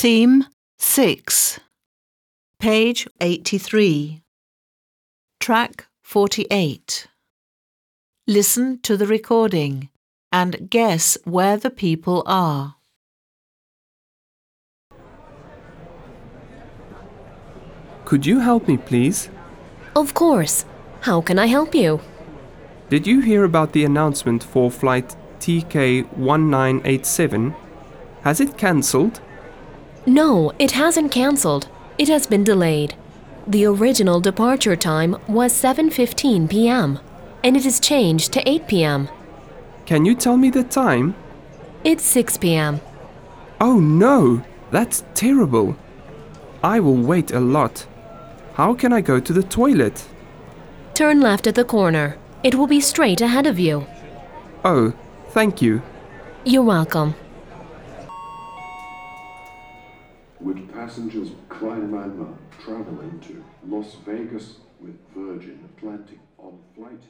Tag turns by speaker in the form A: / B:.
A: Theme 6, page 83, track 48. Listen to the recording and guess where the people are.
B: Could you help me, please?
C: Of course. How can I help you?
B: Did you hear about the announcement for flight TK1987? Has it cancelled?
C: No, it hasn't cancelled. It has been delayed. The original departure time was 7:15 p.m. and it is changed to 8 p.m.
B: Can you tell me the time?
C: It's 6 p.m.
B: Oh no, that's terrible. I will wait a lot. How can I go to the toilet?
C: Turn left at the corner. It will be straight ahead of you.
B: Oh, thank you.
C: You're welcome.
D: Would passengers Kleinmanma traveling to Las Vegas with Virgin Atlantic on flight